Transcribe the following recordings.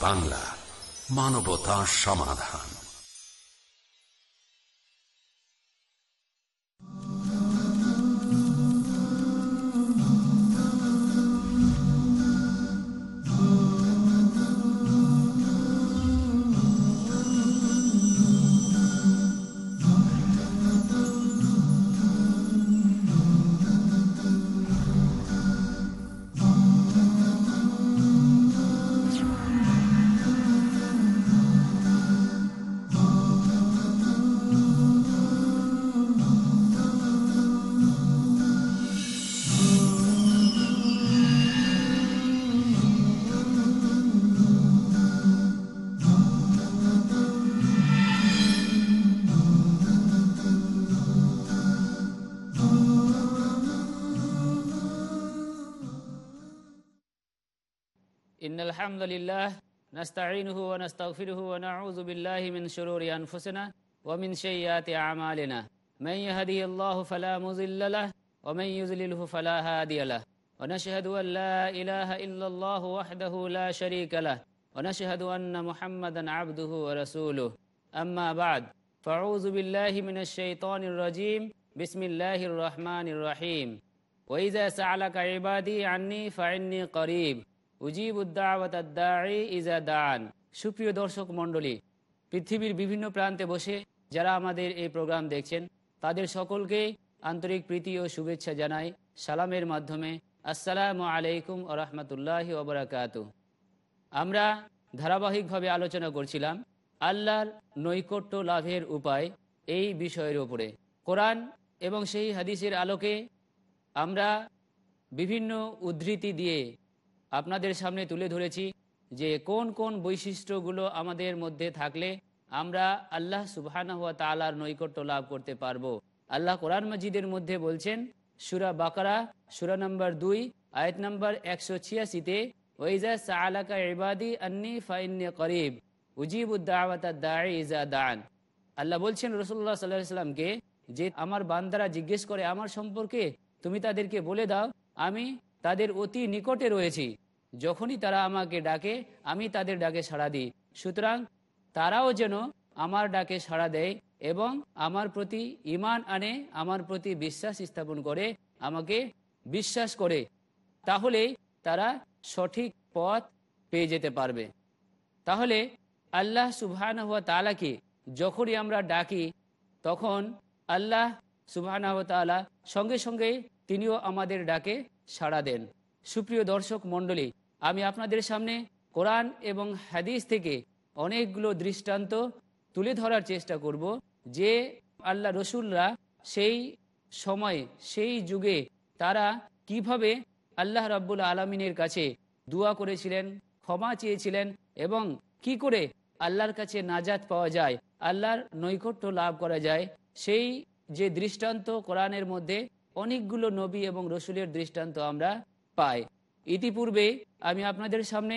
বাংলা মানবতা সমাধান। إن الحمد لله نستعينه ونستغفره ونعوذ بالله من شرور أنفسنا ومن سيئات أعمالنا. من يهدي الله فلا مضل له ومن يضلله فلا هادي له. ونشهد أن لا إله إلا الله وحده لا شريك له ونشهد أن محمدا عبده ورسوله. أما بعد فأعوذ بالله من الشيطان الرجيم. بسم الله الرحمن الرحيم. وإذا سألك عبادي عني فعني قريب. ইজা দান। সুপ্রিয় দর্শক মণ্ডলী, পৃথিবীর বিভিন্ন প্রান্তে বসে যারা আমাদের এই প্রোগ্রাম দেখছেন, তাদের সকলকে আন্তরিক প্রীতি ও শুভেচ্ছা জানাই সালামের মাধ্যমে। আসসালামু আলাইকুম ও রহমতুল্লাহ ওবরাকাত আমরা ধারাবাহিকভাবে আলোচনা করছিলাম আল্লাহর নৈকট্য লাভের উপায় এই বিষয়ের ওপরে কোরআন এবং সেই হাদিসের আলোকে আমরা বিভিন্ন উদ্ধৃতি দিয়ে আপনাদের সামনে তুলে ধরেছি যে কোন কোন বৈশিষ্ট্যগুলো আমাদের মধ্যে থাকলে আমরা আল্লাহ সুবাহানা হুয়া তালার নৈকট্য লাভ করতে পারব। আল্লাহ কোরআন মজিদের মধ্যে বলছেন, সুরা বাকারা, সুরা নম্বর দুই, আয়ত নম্বর একশো ছিয়াশিতে ওইজা সালাকা ইবাদি আন্নি ফাইন্নি করিব উজিবুদ্দাওয়াতা দান আল্লাহ বলছেন রসুল্লাহ সাল্লাহ সাল্লামকে যে আমার বান্দারা জিজ্ঞেস করে আমার সম্পর্কে, তুমি তাদেরকে বলে দাও, আমি তাদের অতি নিকটে রয়েছি। যখনই তারা আমাকে ডাকে, আমি তাদের ডাকে সাড়া দিই। সুতরাং তারাও যেন আমার ডাকে সাড়া দেয় এবং আমার প্রতি ইমান আনে, আমার প্রতি বিশ্বাস স্থাপন করে, আমাকে বিশ্বাস করে, তাহলে তারা সঠিক পথ পেয়ে যেতে পারবে। তাহলে আল্লাহ সুবহান হুয়া তালাকে যখনই আমরা ডাকি, তখন আল্লাহ সুবহান তালা সঙ্গে সঙ্গে তিনিও আমাদের ডাকে। সাড়া দেন। সুপ্রিয় দর্শক মণ্ডলী, আমি আপনাদের সামনে কোরআন এবং হাদিস থেকে অনেকগুলো দৃষ্টান্ত তুলে ধরার চেষ্টা করব যে আল্লাহ রসুলরা সেই সময়, সেই যুগে তারা কীভাবে আল্লাহ রাব্বুল আলমিনের কাছে দোয়া করেছিলেন, ক্ষমা চেয়েছিলেন এবং কি করে আল্লাহর কাছে নাজাত পাওয়া যায়, আল্লাহর নৈকট্য লাভ করা যায়, সেই যে দৃষ্টান্ত কোরআনের মধ্যে অনেকগুলো নবী এবং রসুলের দৃষ্টান্ত আমরা পাই। ইতিপূর্বে আমি আপনাদের সামনে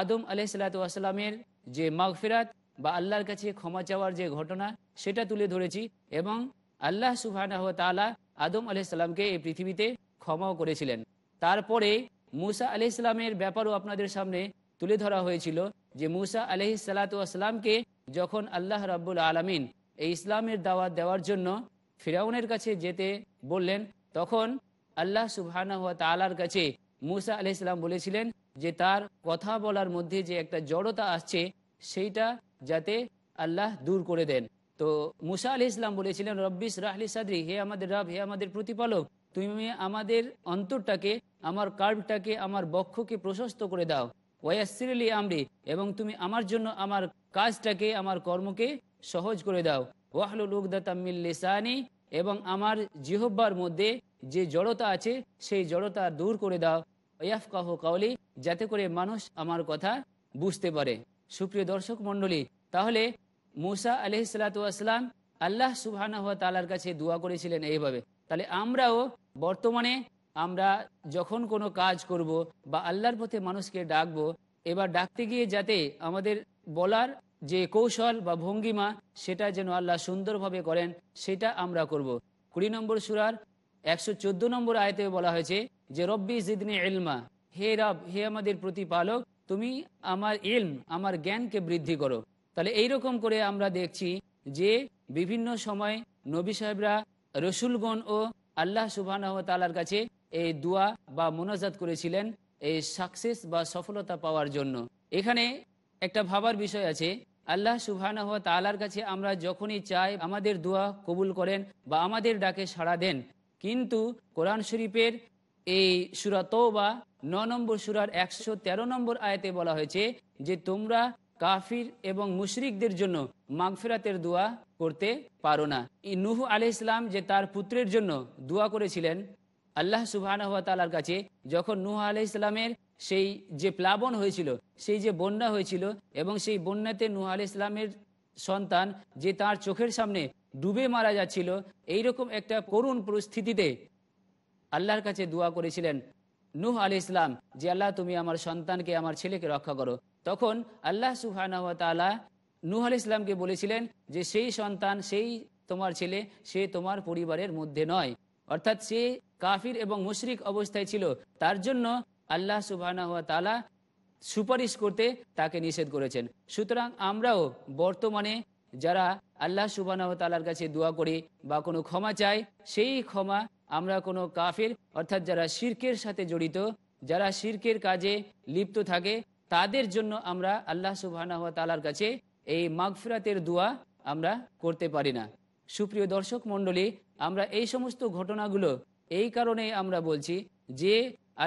আদম আলাইসালাতামের যে মাগফিরাত বা আল্লাহর কাছে ক্ষমা চাওয়ার যে ঘটনা, সেটা তুলে ধরেছি এবং আল্লাহ সুবাহ তালা আদম আলাইসাল্লামকে এই পৃথিবীতে ক্ষমাও করেছিলেন। তারপরে মুসা আলি ইসলামের ব্যাপারও আপনাদের সামনে তুলে ধরা হয়েছিল যে মুসা আলহি সালাতামকে যখন আল্লাহ রাব্বুল আলমিন এই ইসলামের দাওয়াত দেওয়ার জন্য ফিরাউনের কাছে যেতে বললেন, তখন আল্লাহ সুবহানা হুয়া তালার কাছে মুসা আলি ইসলাম বলেছিলেন যে, তার কথা বলার মধ্যে যে একটা জড়তা আসছে, সেইটা যাতে আল্লাহ দূর করে দেন। তো মুসা আলি ইসলাম বলেছিলেন রব্বিস রাহলি সাদরি, হে আমাদের রব, হে আমাদের প্রতিপালক, তুমি আমাদের অন্তরটাকে, আমার কার্ভটাকে, আমার বক্ষকে প্রশস্ত করে দাও। ওয়াসিরলি আমরি, এবং তুমি আমার জন্য আমার কাজটাকে, আমার কর্মকে সহজ করে দাও। ওয়াহলুল উকদাতামিল্লিসানি এবং আমার জিহব্বার মধ্যে যে জড়তা আছে, সেই জড়তা দূর করে দাও। ইয়াফকাহ কাউলি যাতে করে মানুষ আমার কথা বুঝতে পারে। সুপ্রিয় দর্শক মণ্ডলী, তাহলে মুসা আলহ সালাতাম আল্লাহ সুবাহ তালার কাছে দোয়া করেছিলেন এইভাবে। তাহলে আমরাও বর্তমানে আমরা যখন কোনো কাজ করব বা আল্লাহর পথে মানুষকে ডাকবো, এবার ডাকতে গিয়ে যাতে আমাদের বলার যে কৌশল বা ভঙ্গিমা সেটা যেন আল্লাহ সুন্দরভাবে করেন, সেটা আমরা করব। কুড়ি নম্বর সুরার একশো চোদ্দ নম্বর আয়তে বলা হয়েছে যে, রব্বি জিদনি এলমা হে রব, হে আমাদের প্রতিপালক, তুমি আমার ইলম, আমার জ্ঞানকে বৃদ্ধি করো। তাহলে এইরকম করে আমরা দেখছি যে, বিভিন্ন সময় নবী সাহেবরা রসুলগণ ও আল্লাহ সুবাহ তালার কাছে এই দোয়া বা মোনাজাত করেছিলেন এই সাকসেস বা সফলতা পাওয়ার জন্য। এখানে একটা ভাবার বিষয় আছে আল্লাহ সুবাহ তালার কাছে আমরা যখনই চাই আমাদের দোয়া কবুল করেন বা আমাদের ডাকে সাড়া দেন। কিন্তু কোরআন শরীফের এই সুরা তৌবা ন নম্বর সুরার একশো তেরো নম্বর আয়তে বলা হয়েছে যে, তোমরা কাফির এবং মুশরিকদের জন্য মাগফিরাতের দোয়া করতে পারো না। নুহ আলি ইসলাম যে তার পুত্রের জন্য দোয়া করেছিলেন, আল্লাহ সুবাহ তালার কাছে, যখন নুহ আলি ইসলামের সেই যে প্লাবন হয়েছিল, সেই যে বন্যা হয়েছিল এবং সেই বন্যাতে নুহ আলি ইসলামের সন্তান যে তার চোখের সামনে ডুবে মারা যাচ্ছিল, এইরকম একটা করুণ পরিস্থিতিতে আল্লাহর কাছে দোয়া করেছিলেন, নূহ আলি ইসলাম যে আল্লাহ তুমি আমার সন্তানকে, আমার ছেলেকে রক্ষা করো। তখন আল্লাহ সুহানাহ তালা নূহ আলি ইসলামকে বলেছিলেন যে, সেই সন্তান, সেই তোমার ছেলে, সে তোমার পরিবারের মধ্যে নয়। অর্থাৎ সে কাফির এবং মুশরিক অবস্থায় ছিল। তার জন্য আল্লাহ সুবাহ তালা সুপারিশ করতে তাকে নিষেধ করেছেন। সুতরাং আমরাও বর্তমানে যারা আল্লাহ সুবাহ তালার কাছে দোয়া করি বা কোনো ক্ষমা চাই, সেই ক্ষমা আমরা কোনো কাফের অর্থাৎ যারা শির্কের সাথে জড়িত, যারা শির্কের কাজে লিপ্ত থাকে, তাদের জন্য আমরা আল্লাহ সুবাহ তালার কাছে এই মাগফিরাতের দোয়া আমরা করতে পারি না। সুপ্রিয় দর্শক মণ্ডলী, আমরা এই সমস্ত ঘটনাগুলো এই কারণে আমরা বলছি যে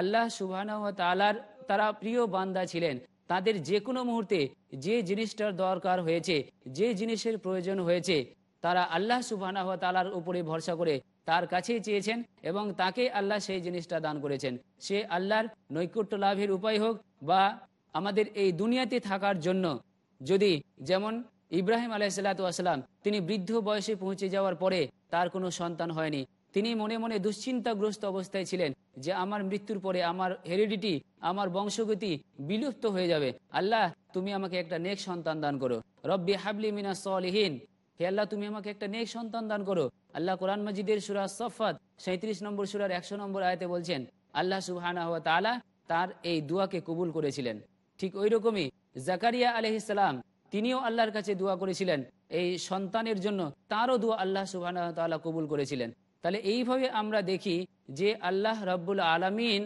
আল্লাহ সুবাহ তালার তারা প্রিয় বান্দা ছিলেন। তাদের যে কোনো মুহূর্তে যে জিনিসটার দরকার হয়েছে, যে জিনিসের প্রয়োজন হয়েছে, তারা আল্লাহ সুবাহ তালার উপরে ভরসা করে তার কাছেই চেয়েছেন এবং তাকে আল্লাহ সেই জিনিসটা দান করেছেন। সে আল্লাহর নৈকট্য লাভের উপায় হোক বা আমাদের এই দুনিয়াতে থাকার জন্য যদি যেমন ইব্রাহিম আলাইসাল্লাতাম তিনি বৃদ্ধ বয়সে পৌঁছে যাওয়ার পরে তার কোনো সন্তান হয়নি তিনি মনে মনে দুশ্চিন্তাগ্রস্ত অবস্থায় ছিলেন যে আমার মৃত্যুর পরে আমার হেরিডিটি, আমার বংশগতি বিলুপ্ত হয়ে যাবে। আল্লাহ, তুমি আমাকে একটা নেক সন্তান দান করো। রব্বি হাবলি মিনা সলহীন। হে আল্লাহ, তুমি আমাকে একটা নেক সন্তান দান করো। আল্লাহ কোরআন মজিদের সুরা সফাত সাঁত্রিশ নম্বর সুরার একশো নম্বর আয়তে বলছেন, আল্লাহ হওয়া তালা তার এই দুয়াকে কবুল করেছিলেন। ঠিক ওই রকমই জাকারিয়া আলহিসাম তিনিও আল্লাহর কাছে দোয়া করেছিলেন। এই সন্তানের জন্য তারও দোয়া আল্লাহ সুবাহ কবুল করেছিলেন। তাহলে এইভাবে আমরা দেখি যে আল্লাহ রব্বুল আলমিন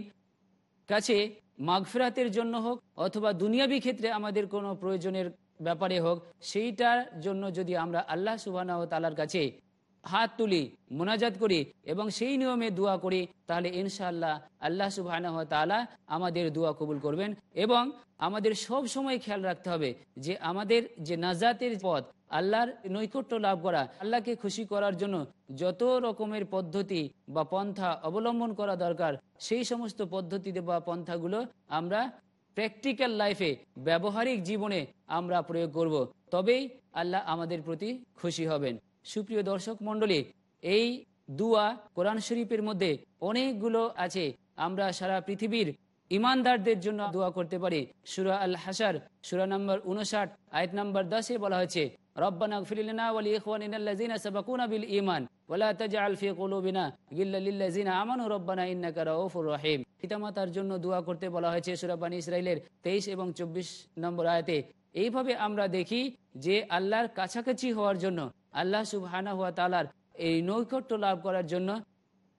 কাছে মাগফিরাতের জন্য হোক অথবা দুনিয়াবি ক্ষেত্রে আমাদের কোনো প্রয়োজনের ব্যাপারে হোক, সেইটার জন্য যদি আমরা আল্লাহ সুবাহ তালার কাছে হাত তুলি, মোনাজাত করি এবং সেই নিয়মে দোয়া করি, তাহলে ইনশাআল্লাহ আল্লাহ সুবাহ তালা আমাদের দোয়া কবুল করবেন এবং আমাদের সব সময় খেয়াল রাখতে হবে যে আমাদের যে নাজাতের পথ আল্লাহর নৈকট্য লাভ করা, আল্লাহকে খুশি করার জন্য যত রকমের পদ্ধতি বা পন্থা অবলম্বন করা দরকার, সেই সমস্ত পদ্ধতিতে বা পন্থাগুলো আমরা প্র্যাকটিক্যাল লাইফে, ব্যবহারিক জীবনে আমরা প্রয়োগ করব। তবেই আল্লাহ আমাদের প্রতি খুশি হবেন। সুপ্রিয় দর্শক মণ্ডলী, এই দুয়া কোরআন শরীফের মধ্যে অনেকগুলো আছে। আমরা সারা পৃথিবীর ইমানদারদের জন্য দোয়া করতে পারি। সুরা আল হাসার সুরা নম্বর উনষাট আয়াত নম্বর দশে বলা হয়েছে রব্বানা ফিরিলনা ওয়ালি ইখওয়ানিনাল্লাযিনা সাবাকুনা বিল ঈমান ওয়ালা তাজআল ফি কুলুবিনা গিল্লা লিল্লাযিনা আমানু রব্বানা ইন্নাকা রাউফুর রহিম। পিতামাতার জন্য দোয়া করতে বলা হয়েছে ইসরাইলের 23 এবং 24 নম্বর এইভাবে আমরা দেখি যে আল্লাহর কাছাকাছি হওয়ার জন্য, আল্লাহ সুবহানাহু ওয়া তাআলার এই নৈকট্য লাভ করার জন্য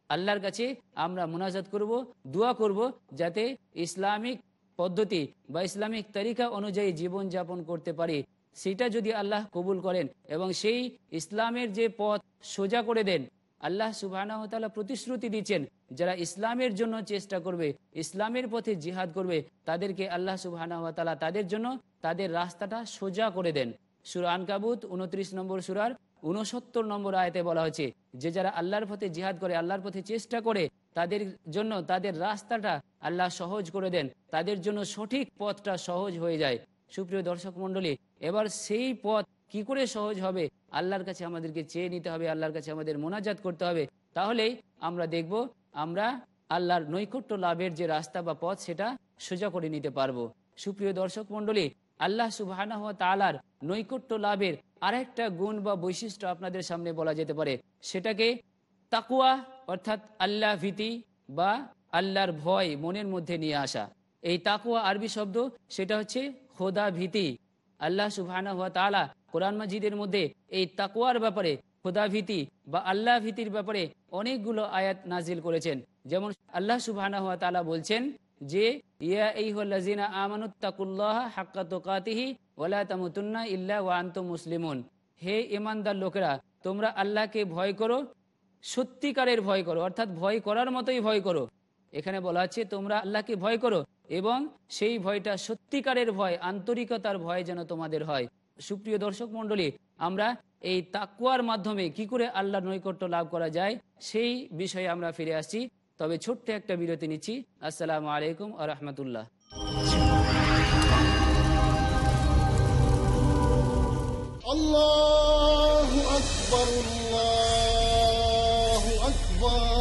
আল্লাহর কাছে আমরা মোনাজাত করব, দোয়া করব যাতে ইসলামিক পদ্ধতি বা ইসলামিক তরিকা অনুযায়ী জীবন যাপন করতে পারি। সেটা যদি আল্লাহ কবুল করেন এবং সেই ইসলামের যে পথ সোজা করে দেন, আল্লাহ সুবাহ প্রতিশ্রুতি দিচ্ছেন, যারা ইসলামের জন্য চেষ্টা করবে, ইসলামের পথে জিহাদ করবে, তাদেরকে আল্লাহ সুবাহ তাদের জন্য তাদের রাস্তাটা সোজা করে দেন। সুর আনকাবুত উনত্রিশ নম্বর সুরার উনসত্তর নম্বর আয়তে বলা হয়েছে, যে যারা আল্লাহর পথে জিহাদ করে, আল্লাহর পথে চেষ্টা করে, তাদের জন্য তাদের রাস্তাটা আল্লাহ সহজ করে দেন, তাদের জন্য সঠিক পথটা সহজ হয়ে যায়। সুপ্রিয় দর্শক মন্ডলী এবার সেই পথ কি করে সহজ হবে? আল্লাহর কাছে আমাদেরকে চেয়ে নিতে হবে, আল্লাহর কাছে আমাদের মোনাজাত করতে হবে। তাহলেই আমরা দেখব, আমরা আল্লাহর নৈকট্য লাভের যে রাস্তা বা পথ, সেটা সোজা করে নিতে পারব। সুপ্রিয় দর্শক মন্ডলী আল্লাহ সুবাহ তালার নৈকট্য লাভের আরেকটা গুণ বা বৈশিষ্ট্য আপনাদের সামনে বলা যেতে পারে। সেটাকে তাকুয়া অর্থাৎ আল্লাহ ভীতি বা আল্লাহর ভয় মনের মধ্যে নিয়ে আসা। এই তাকুয়া আরবি শব্দ, সেটা হচ্ছে খোদা ভীতি। আল্লাহ সুবহানা হুয়া তালা কোরআন মাজিদের মধ্যে এই তাকুয়ার ব্যাপারে, খোদা ভীতি বা আল্লাহ ভীতির ব্যাপারে অনেকগুলো আয়াত নাজিল করেছেন। যেমন আল্লাহ সুবহানা হুয়া তালা বলছেন যে, ইয়া এইহল্লাজিনা আমানুত্তাকুল্লাহ হাক্কা তোকাতিহি ওলা তামুতুন্না ইল্লা ওয়ান্ত মুসলিমুন। হে ইমানদার লোকেরা, তোমরা আল্লাহকে ভয় করো, সত্যিকারের ভয় করো, অর্থাৎ ভয় করার মতোই ভয় করো। এখানে বলা হচ্ছে তোমরা আল্লাহকে ভয় করো এবং সেই ভয়টা সত্যিকারের ভয়, আন্তরিকতার ভয় যেন তোমাদের হয়। সুপ্রিয় দর্শক মন্ডলী আমরা এই তাকুয়ার মাধ্যমে কি করে আল্লাহ নৈকট্য লাভ করা যায়, সেই বিষয়ে আমরা ফিরে আসছি। তবে ছোট্ট একটা বিরতি নিচ্ছি। আসসালামু আলাইকুম আ রহমতুল্লাহ। আল্লাহ আকবর আল্লাহ আকবর।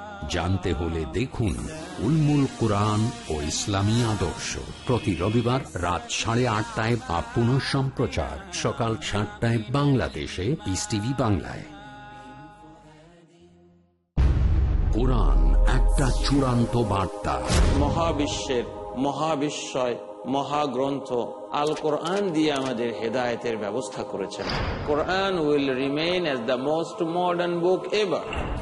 জানতে হলে দেখুন উলমুল কোরআন ও ইসলামী আদর্শ। প্রতি রবিবার রাত সাড়ে আটটায় বা পুনঃ সম্প্রচার। সকাল সাতটায় বাংলাদেশে পিস টিভি বাংলায়। কোরআন একটা চূড়ান্ত বার্তা। মহাবিশ্বের, মহাবিশ্বয়, মহাগ্রন্থ আল কোরআন দিয়ে আমাদের হেদায়তের ব্যবস্থা করেছেন। Quran will remain as the most modern book ever.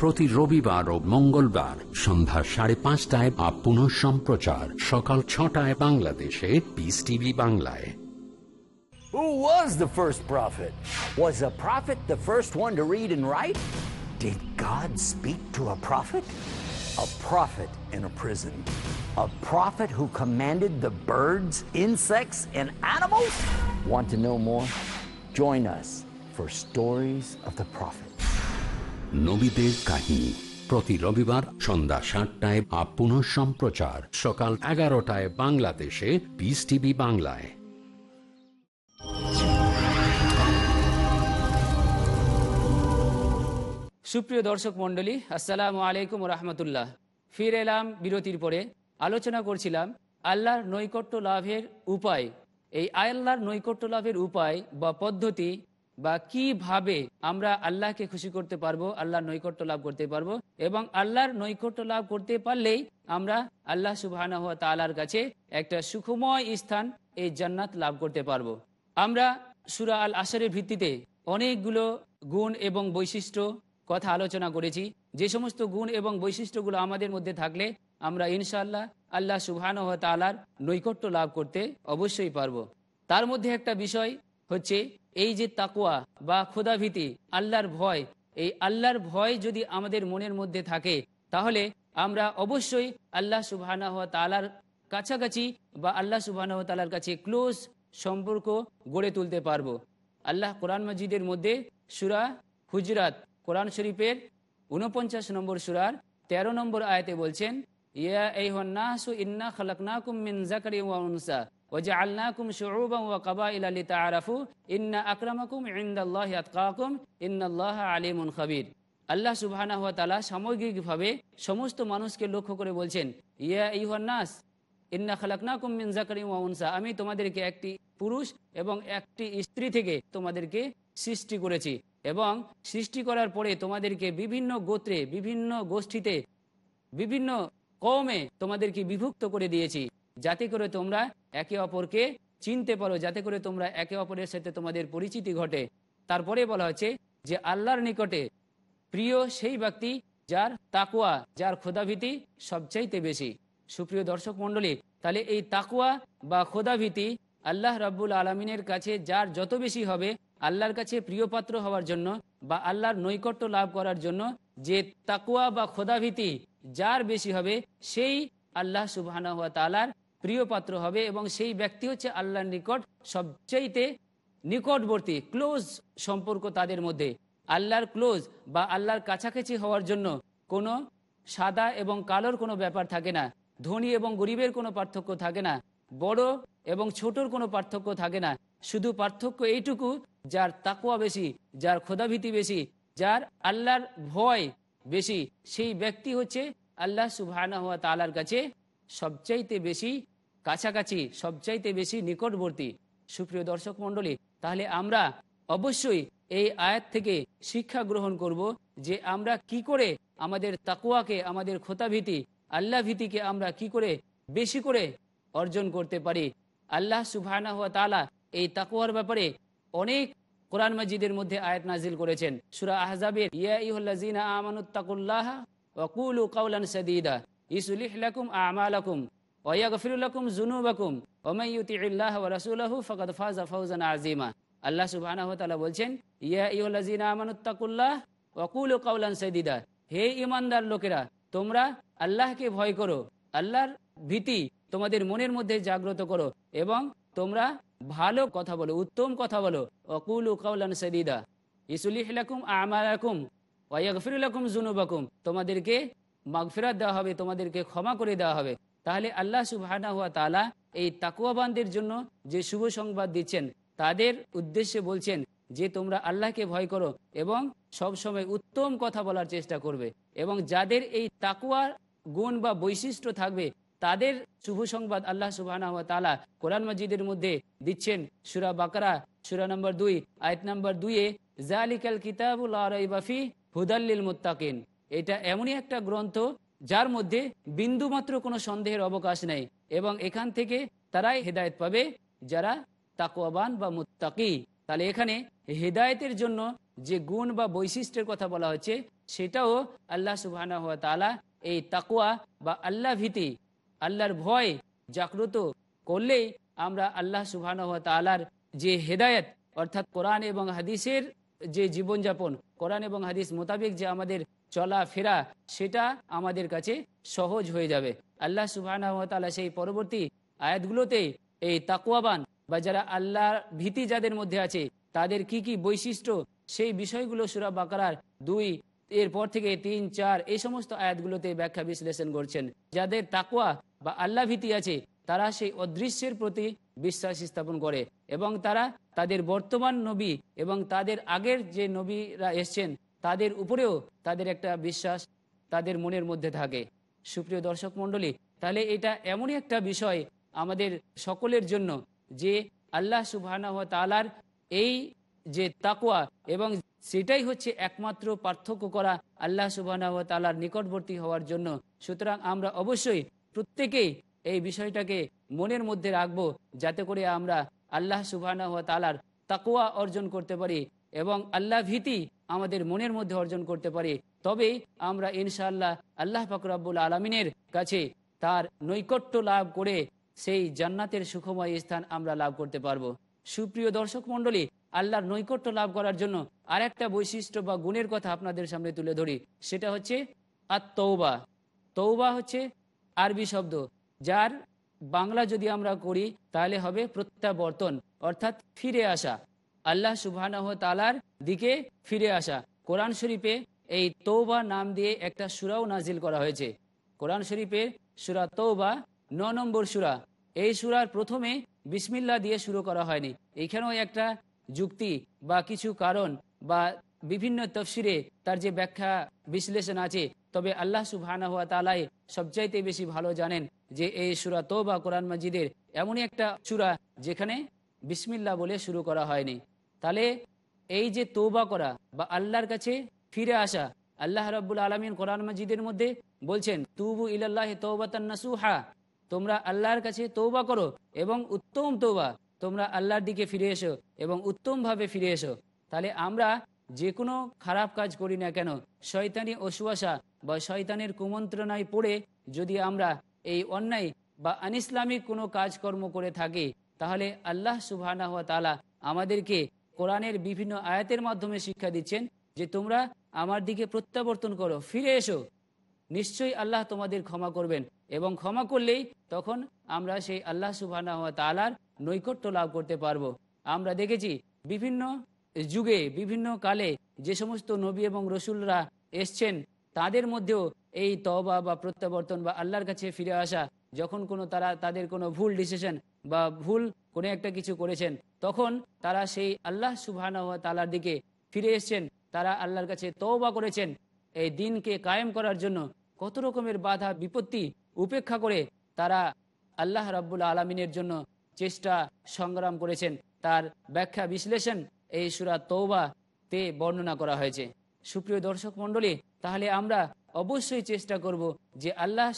প্রতি রবিবার ও মঙ্গলবার সন্ধ্যা সাড়ে পাঁচটায় বা পুনঃ সম্প্রচার সকাল ছটায় বাংলাদেশে পিস টিভি বাংলায় Who was the first prophet? Was a prophet the first one to read and write? Did God speak to a prophet? A prophet in a prison. A prophet who commanded the birds, insects, and animals? Want to know more? Join us for Stories of the Prophet. নবীদের কাহিনী। প্রতি রবিবার সন্ধ্যা সাতটায় বা পুনঃ সম্প্রচার। সকাল এগারোটায় বাংলাদেশে। পিস টিভি বাংলায়। সুপ্রিয় দর্শক মণ্ডলী, আসসালামু আলাইকুম রহমতুল্লাহ। ফির এলাম বিরতির পরে। আলোচনা করছিলাম আল্লাহর নৈকট্য লাভের উপায়। এই আল্লাহর নৈকট্য লাভের উপায় বা পদ্ধতি বা কীভাবে আমরা আল্লাহকে খুশি করতে পারব, আল্লাহর নৈকট্য লাভ করতে পারব এবং আল্লাহর নৈকট্য লাভ করতে পারলেই আমরা আল্লাহ সুবাহ তালার কাছে একটা সুখময় স্থান এই জান্নাত লাভ করতে পারব। আমরা সুরা আল আসরের ভিত্তিতে অনেকগুলো গুণ এবং বৈশিষ্ট্য কথা আলোচনা করেছি। যে সমস্ত গুণ এবং বৈশিষ্ট্যগুলো আমাদের মধ্যে থাকলে আমরা ইনশাল্লাহ আল্লাহ সুবহান ও তালার নৈকট্য লাভ করতে অবশ্যই পারব। তার মধ্যে একটা বিষয় হচ্ছে এই যে তাকুয়া বা খোদাভীতি আল্লাহর ভয়। এই আল্লাহর ভয় যদি আমাদের মনের মধ্যে থাকে, তাহলে আমরা অবশ্যই আল্লাহ হওয়া তালার কাছাকাছি বা আল্লাহ হওয়া তালার কাছে ক্লোজ সম্পর্ক গড়ে তুলতে পারব। আল্লাহ কোরআন মজিদের মধ্যে সুরা হুজরাত, কোরআন শরীফের উনপঞ্চাশ নম্বর সুরার ১৩ নম্বর আয়াতে বলছেন, ইয়া এই এইহন্নাসু ইন্না খালাকনাকুম মিন জাকারি ওয়া ওজা আল্লাহ কুম শুরুবাম ও কাবা ইলালি তারাফু ইন্না আকরামাকুম ইন্দাল্লাহ আতকাকুম ইন্নাল্লাহ আলিমুন খাবির আল্লাহ সুবহানা হুয়া তালা সামগ্রিকভাবে সমস্ত মানুষকে লক্ষ্য করে বলছেন, ইয়া ইহান্নাস ইন্না খালাকনাকুম মিন জাকারিম ওয়াউনসা আমি তোমাদেরকে একটি পুরুষ এবং একটি স্ত্রী থেকে তোমাদেরকে সৃষ্টি করেছি এবং সৃষ্টি করার পরে তোমাদেরকে বিভিন্ন গোত্রে, বিভিন্ন গোষ্ঠীতে, বিভিন্ন কমে তোমাদেরকে বিভক্ত করে দিয়েছি। যাতে করে তোমরা একে অপরকে চিনতে পারো, যাতে করে তোমরা একে অপরের সাথে তোমাদের পরিচিতি ঘটে। তারপরে বলা হচ্ছে যে আল্লাহর নিকটে প্রিয় সেই ব্যক্তি যার তাকুয়া যার খোদাভীতি সবচাইতে বেশি। সুপ্রিয় দর্শক মণ্ডলী, তাহলে এই তাকুয়া বা খোদাভীতি আল্লাহ রাব্বুল আলমিনের কাছে যার যত বেশি হবে, আল্লাহর কাছে প্রিয় পাত্র হওয়ার জন্য বা আল্লাহর নৈকট্য লাভ করার জন্য যে তাকুয়া বা খোদাভীতি যার বেশি হবে, সেই আল্লাহ সুবাহানা হাত তালার প্রিয় পাত্র হবে এবং সেই ব্যক্তি হচ্ছে আল্লাহর নিকট সবচাইতে নিকটবর্তী ক্লোজ সম্পর্ক তাদের মধ্যে। আল্লাহর ক্লোজ বা আল্লাহর কাছাকাছি হওয়ার জন্য কোনো সাদা এবং কালোর কোনো ব্যাপার থাকে না, ধনী এবং গরিবের কোনো পার্থক্য থাকে না, বড় এবং ছোটর কোনো পার্থক্য থাকে না। শুধু পার্থক্য এইটুকু, যার তাকুয়া বেশি, যার খোদাভীতি বেশি, যার আল্লাহর ভয় বেশি, সেই ব্যক্তি হচ্ছে আল্লাহ হওয়া তালার কাছে সবচাইতে বেশি কাছাকাছি সবচাইতে বেশি নিকটবর্তী। সুপ্রিয় দর্শক মণ্ডলী, তাহলে আমরা অবশ্যই এই আয়াত থেকে শিক্ষা গ্রহণ করব যে আমরা কি করে আমাদের তাকুয়াকে আমাদের খোতাভীতি, আল্লাহ ভীতিকে আমরা কি করে বেশি করে অর্জন করতে পারি। আল্লাহ সুবহানা হওয়া তালা এই তাকুয়ার ব্যাপারে অনেক কোরআন মজিদের মধ্যে আয়াত নাজিল করেছেন। সুরা আহজাবের, ইয়া ইহুল্লাজিনা আমানুত্তাকুল্লাহ আমালাকুম। হে লোকেরা, তোমরা আল্লাহকে ভয় করো, আল্লাহর ভীতি তোমাদের মনের মধ্যে জাগ্রত করো এবং তোমরা ভালো কথা বলো, উত্তম কথা বলো অকুল কাউলান সাদিদা, ইসুলিহ লাকুম আমালাকুম ওয়াগফির লাকুম জুনুবাকুম তোমাদেরকে মাগফিরাত দেওয়া হবে, তোমাদেরকে ক্ষমা করে দেওয়া হবে। তাহলে আল্লাহ সুবহানা হুয়া তাআলা এই তাকুয়াবানদের জন্য যে শুভ সংবাদ দিচ্ছেন, তাদের উদ্দেশ্যে বলছেন যে তোমরা আল্লাহকে ভয় করো এবং সব সময় উত্তম কথা বলার চেষ্টা করবে এবং যাদের এই তাকুয়ার গুণ বা বৈশিষ্ট্য থাকবে, তাদের শুভ সংবাদ আল্লাহ সুবাহ তালা কোরআন মজিদের মধ্যে দিচ্ছেন। সুরা বাকরা, সুরা নম্বর দুই, আয়ত নম্বর দুইয়ে জালিকাল কিতাবুল আরবাফি হুদাল্লিল মুত্তাকিন। এটা এমনই একটা গ্রন্থ যার মধ্যে বিন্দু মাত্র কোনো সন্দেহের অবকাশ নেই এবং এখান থেকে তারাই হেদায়ত পাবে যারা তাকুয়াবান বা মুত্তাকি। তাহলে এখানে হেদায়তের জন্য যে গুণ বা বৈশিষ্ট্যের কথা বলা হচ্ছে, সেটাও আল্লাহ সুবাহ এই তাকুয়া বা আল্লাহ ভীতি, আল্লাহর ভয় জাগ্রত করলেই আমরা আল্লাহ সুবাহ তালার যে হেদায়ত, অর্থাৎ কোরআন এবং হাদিসের যে জীবনযাপন, কোরআন এবং হাদিস মোতাবেক যে আমাদের চলা ফেরা সেটা আমাদের কাছে সহজ হয়ে যাবে। আল্লাহ সুবাহ সেই পরবর্তী আয়াতগুলোতে এই তাকুয়াবান বা যারা আল্লাহর ভীতি যাদের মধ্যে আছে, তাদের কি কি বৈশিষ্ট্য, সেই বিষয়গুলো সুরা বাকারার দুই, এরপর থেকে তিন, চার, এই সমস্ত আয়াতগুলোতে ব্যাখ্যা বিশ্লেষণ করছেন। যাদের তাকুয়া বা আল্লাহ ভীতি আছে, তারা সেই অদৃশ্যের প্রতি বিশ্বাস স্থাপন করে এবং তারা তাদের বর্তমান নবী এবং তাদের আগের যে নবীরা এসছেন তাদের উপরেও তাদের একটা বিশ্বাস তাদের মনের মধ্যে থাকে। সুপ্রিয় দর্শক মণ্ডলী, তাহলে এটা এমনই একটা বিষয় আমাদের সকলের জন্য যে আল্লাহ সুবাহ তালার এই যে তাকুয়া এবং সেটাই হচ্ছে একমাত্র পার্থক্য করা আল্লাহ সুবাহ তালার নিকটবর্তী হওয়ার জন্য। সুতরাং আমরা অবশ্যই প্রত্যেকেই এই বিষয়টাকে মনের মধ্যে রাখব যাতে করে আমরা আল্লাহ সুবাহ তালার তাকুয়া অর্জন করতে পারি এবং আল্লাহ ভীতি আমাদের মনের মধ্যে অর্জন করতে পারি। তবে আমরা ইনশাআল্লাহ আল্লাহ ফাকরাবুল আলমিনের কাছে তার নৈকট্য লাভ করে সেই জান্নাতের সুখময় স্থান আমরা লাভ করতে পারব। সুপ্রিয় দর্শক মন্ডলী আল্লাহর নৈকট্য লাভ করার জন্য আর একটা বৈশিষ্ট্য বা গুণের কথা আপনাদের সামনে তুলে ধরি। সেটা হচ্ছে আর তৌবা তৌবা হচ্ছে আরবি শব্দ, যার বাংলা যদি আমরা করি তাহলে হবে প্রত্যাবর্তন, অর্থাৎ ফিরে আসা। আল্লাহ সুবাহ তালার দিকে ফিরে আসা। কোরআন শরীফে এই তৌবা নাম দিয়ে একটা সুরাও নাজিল করা হয়েছে। কোরআন শরীফের সুরা তৌবা ন নম্বর সুরা। এই সুরার প্রথমে বিসমিল্লা দিয়ে শুরু করা হয়নি। এখানেও একটা যুক্তি বা কিছু কারণ বা বিভিন্ন তফসিরে তার যে ব্যাখ্যা বিশ্লেষণ আছে, তবে আল্লাহ সুবহানা হাত তালাই সবচাইতে বেশি ভালো জানেন যে এই সুরা তো বা কোরআন মজিদের এমনই একটা সুরা যেখানে বিসমিল্লা বলে শুরু করা হয়নি। তাহলে এই যে তৌবা করা বা আল্লাহর কাছে ফিরে আসা, আল্লাহ রাব্বুল আলমিন কোরআন মজিদের মধ্যে বলছেন, তুবু ইলাল্লাহ তৌবাতান নাসুহা তোমরা আল্লাহর কাছে তৌবা করো এবং উত্তম তৌবা তোমরা আল্লাহর দিকে ফিরে এসো এবং উত্তমভাবে ফিরে এসো। তাহলে আমরা যে কোনো খারাপ কাজ করি না কেন, শয়তানি অসুয়াশা বা শয়তানের কুমন্ত্রণায় পড়ে যদি আমরা এই অন্যায় বা আনিসলামিক কোনো কাজকর্ম করে থাকি, তাহলে আল্লাহ সুবাহ আমাদেরকে কোরআনের বিভিন্ন আয়াতের মাধ্যমে শিক্ষা দিচ্ছেন যে তোমরা আমার দিকে প্রত্যাবর্তন করো, ফিরে এসো। নিশ্চয়ই আল্লাহ তোমাদের ক্ষমা করবেন এবং ক্ষমা করলেই তখন আমরা সেই আল্লাহ সুবাহ তালার নৈকট্য লাভ করতে পারব। আমরা দেখেছি বিভিন্ন যুগে, বিভিন্ন কালে যে সমস্ত নবী এবং রসুলরা এসছেন, তাদের মধ্যেও এই তবা বা প্রত্যাবর্তন বা আল্লাহর কাছে ফিরে আসা, যখন কোনো তারা, তাদের কোনো ভুল ডিসিশন বা ভুল কোনো একটা কিছু করেছেন, তখন তারা সেই আল্লাহ সুবাহ তালার দিকে ফিরে এসছেন। তারা আল্লাহর কাছে তওবা করেছেন। এই দিনকে কায়েম করার জন্য কত রকমের বাধা, বিপত্তি উপেক্ষা করে তারা আল্লাহ রাব্বুল আলমিনের জন্য চেষ্টা সংগ্রাম করেছেন। তার ব্যাখ্যা বিশ্লেষণ এই সুরা তৌবা তে বর্ণনা করা হয়েছে। সুপ্রিয় দর্শক মণ্ডলী, তাহলে আমরা অবশ্যই চেষ্টা করব যে আল্লাহ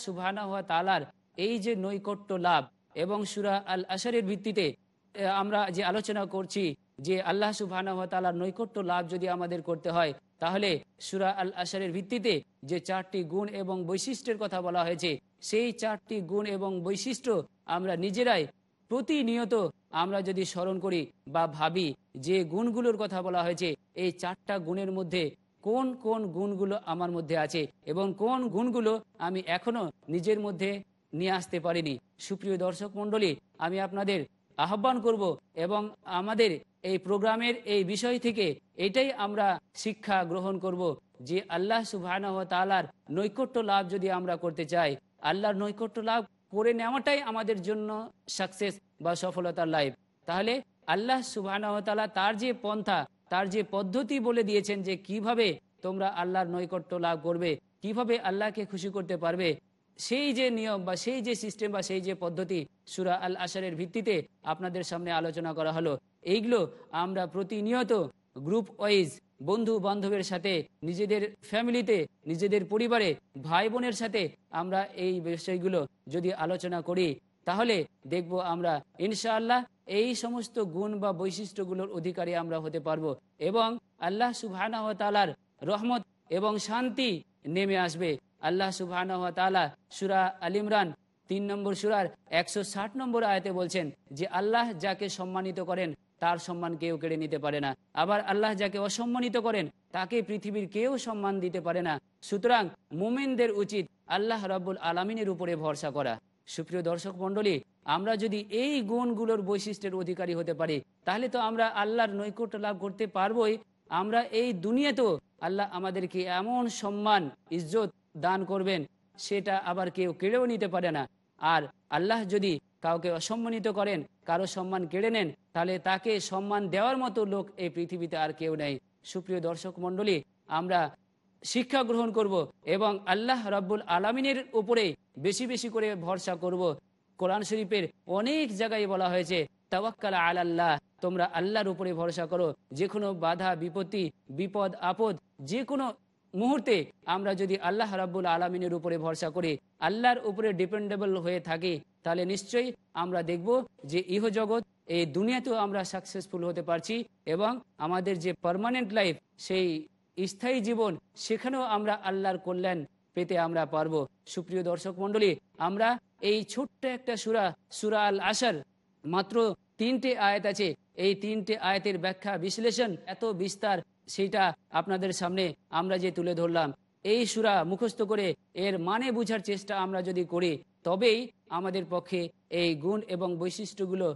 হওয়া তালার এই যে নৈকট্য লাভ এবং সুরা আল আসারের ভিত্তিতে আমরা যে আলোচনা করছি যে আল্লাহ হওয়া নৈকট্য লাভ যদি আমাদের করতে হয়, তাহলে সুরা আল আসারের ভিত্তিতে যে চারটি গুণ এবং বৈশিষ্ট্যের কথা বলা হয়েছে, সেই চারটি গুণ এবং বৈশিষ্ট্য আমরা নিজেরাই প্রতিনিয়ত আমরা যদি স্মরণ করি বা ভাবি যে গুণগুলোর কথা বলা হয়েছে, এই চারটা গুণের মধ্যে কোন কোন গুণগুলো আমার মধ্যে আছে এবং কোন গুণগুলো আমি এখনও নিজের মধ্যে নিয়ে আসতে পারিনি। সুপ্রিয় দর্শক মণ্ডলী, আমি আপনাদের আহ্বান করব এবং আমাদের এই প্রোগ্রামের এই বিষয় থেকে এটাই আমরা শিক্ষা গ্রহণ করব যে আল্লাহ সুবাহ তালার নৈকট্য লাভ যদি আমরা করতে চাই, আল্লাহর নৈকট্য লাভ করে নেওয়াটাই আমাদের জন্য সাকসেস বা সফলতার লাইফ। তাহলে আল্লাহ সুবাহ তার যে পন্থা, তার যে পদ্ধতি বলে দিয়েছেন যে কীভাবে তোমরা আল্লাহর নৈকট্য লাভ করবে, কীভাবে আল্লাহকে খুশি করতে পারবে সেই যে নিয়ম বা সেই যে সিস্টেম বা সেই যে পদ্ধতি সুরা আল আশারের ভিত্তিতে আপনাদের সামনে আলোচনা করা হলো, এইগুলো আমরা প্রতিনিয়ত গ্রুপ ওয়াইজ বন্ধু বান্ধবের সাথে, নিজেদের ফ্যামিলিতে নিজেদের পরিবারে ভাই বোনের সাথে আমরা এই বিষয়গুলো যদি আলোচনা করি, তাহলে দেখব আমরা ইনশাআল্লাহ এই সমস্ত গুণ বা বৈশিষ্ট্যগুলোর অধিকারী আমরা হতে পারব এবং আল্লাহ ওয়া রহমত এবং শান্তি নেমে আসবে। আল্লাহ ওয়া তাআলা আল ইমরান, তিন নম্বর সুরার একশো ষাট নম্বর আয়াতে বলছেন যে, আল্লাহ যাকে সম্মানিত করেন, তার সম্মান কেউ কেড়ে নিতে পারে না। আবার আল্লাহ যাকে অসম্মানিত করেন, তাকে পৃথিবীর কেউ সম্মান দিতে পারে না। সুতরাং মুমিনদের উচিত আল্লাহ রাব্বুল আলমিনের উপরে ভরসা করা। সুপ্রিয় দর্শক মণ্ডলী, আমরা যদি এই গুণগুলোর বৈশিষ্ট্যের অধিকারী হতে পারি, তাহলে তো আমরা আল্লাহর নৈকট্য লাভ করতে পারবোই। আমরা এই দুনিয়াতেও আল্লাহ আমাদেরকে এমন সম্মান, ইজ্জত দান করবেন, সেটা আবার কেউ কেড়েও নিতে পারে না। আর আল্লাহ যদি কাউকে অসম্মানিত করেন, কারও সম্মান কেড়ে নেন, তাহলে তাকে সম্মান দেওয়ার মতো লোক এই পৃথিবীতে আর কেউ নেই। সুপ্রিয় দর্শক মণ্ডলী, আমরা শিক্ষা গ্রহণ করব এবং আল্লাহ রাব্বুল আলমিনের উপরে বেশি বেশি করে ভরসা করব। কোরআন শরীফের অনেক জায়গায় বলা হয়েছে, তাওয়াক্কাল আল্লাহ তোমরা আল্লাহর উপরে ভরসা করো। যে কোনো বাধা, বিপত্তি, বিপদ, আপদ যে কোনো মুহূর্তে আমরা যদি আল্লাহ রাব্বুল আলমিনের উপরে ভরসা করি আল্লাহর উপরে ডিপেন্ডেবল হয়ে থাকি, তাহলে নিশ্চয়ই আমরা দেখব যে ইহজগৎ এই দুনিয়াতেও আমরা সাকসেসফুল হতে পারছি এবং আমাদের যে পারমানেন্ট লাইফ সেই স্থায়ী জীবন, সেখানেও আমরা আল্লাহর কল্যাণ পেতে আমরা পারব। সুপ্রিয় দর্শক মণ্ডলী, আমরা এই ছোট্ট একটা সুরা সুরা আল আসার মাত্র তিনটে আয়াত আছে। এই তিনটে আয়াতের ব্যাখ্যা বিশ্লেষণ এত বিস্তার, সেটা আপনাদের সামনে আমরা যে তুলে ধরলাম। এই সুরা মুখস্থ করে এর মানে বুঝার চেষ্টা আমরা যদি করি, তবেই আমাদের পক্ষে এই গুণ এবং বৈশিষ্ট্যগুলো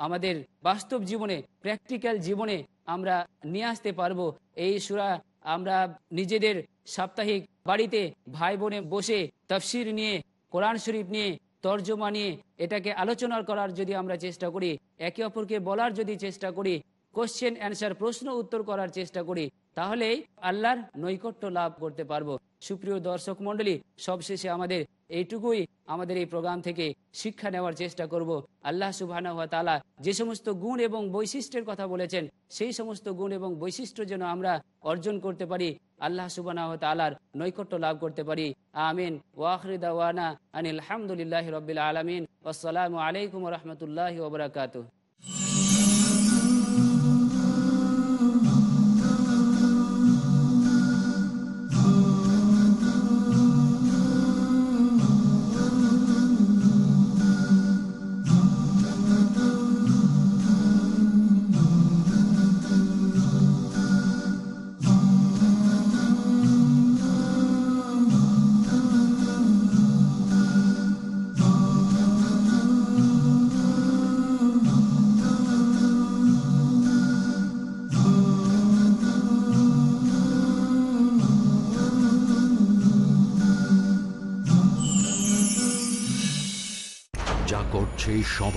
আমাদের বাস্তব জীবনে প্র্যাকটিক্যাল জীবনে আমরা নিয়ে আসতে পারব। এই সুরা আমরা নিজেদের সাপ্তাহিক বাড়িতে ভাই বোনে বসে তফসির নিয়ে, কোরআন শরীফ নিয়ে তর্জমা নিয়ে এটাকে আলোচনা করার যদি আমরা চেষ্টা করি, একে অপরকে বলার যদি চেষ্টা করি কোশ্চেন অ্যান্সার প্রশ্ন, উত্তর করার চেষ্টা করি, তাহলেই আল্লাহর নৈকট্য লাভ করতে পারব। সুপ্রিয় দর্শক মণ্ডলী, সবশেষে আমাদের এইটুকুই আমাদের এই প্রোগ্রাম থেকে শিক্ষা নেওয়ার চেষ্টা করব। আল্লাহ সুবাহ তালা যে সমস্ত গুণ এবং বৈশিষ্ট্যের কথা বলেছেন, সেই সমস্ত গুণ এবং বৈশিষ্ট্য যেন আমরা অর্জন করতে পারি, আল্লাহ সুবাহ তালার নৈকট্য লাভ করতে পারি। আমিন। ওয়াখরিদাওয়ানা আনিল আলহামদুলিল্লাহ রবিল আলমিন। আসসালামু আলাইকুম রহমতুল্লাহ ওবরাকাতু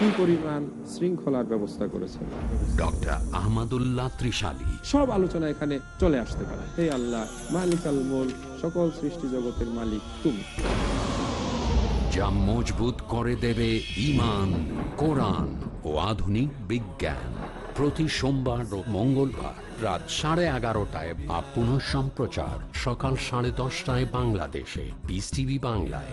কি পরিমাণ শৃঙ্খলার ব্যবস্থা করেছেন। ডক্টর আহমদুল্লাহ ত্রিশালী। সব আলোচনা এখানে চলে আসতে পারে। হে আল্লাহ মালিক আল মোল সকল সৃষ্টি জগতের মালিক তুমি। যা মজবুত করে দেবে ইমান কোরআন ও আধুনিক বিজ্ঞান। প্রতি সোমবার ও মঙ্গলবার রাত সাড়ে এগারোটায় বা পুনঃ সম্প্রচার সকাল সাড়ে দশটায় বাংলাদেশে। পিস টিভি বাংলায়।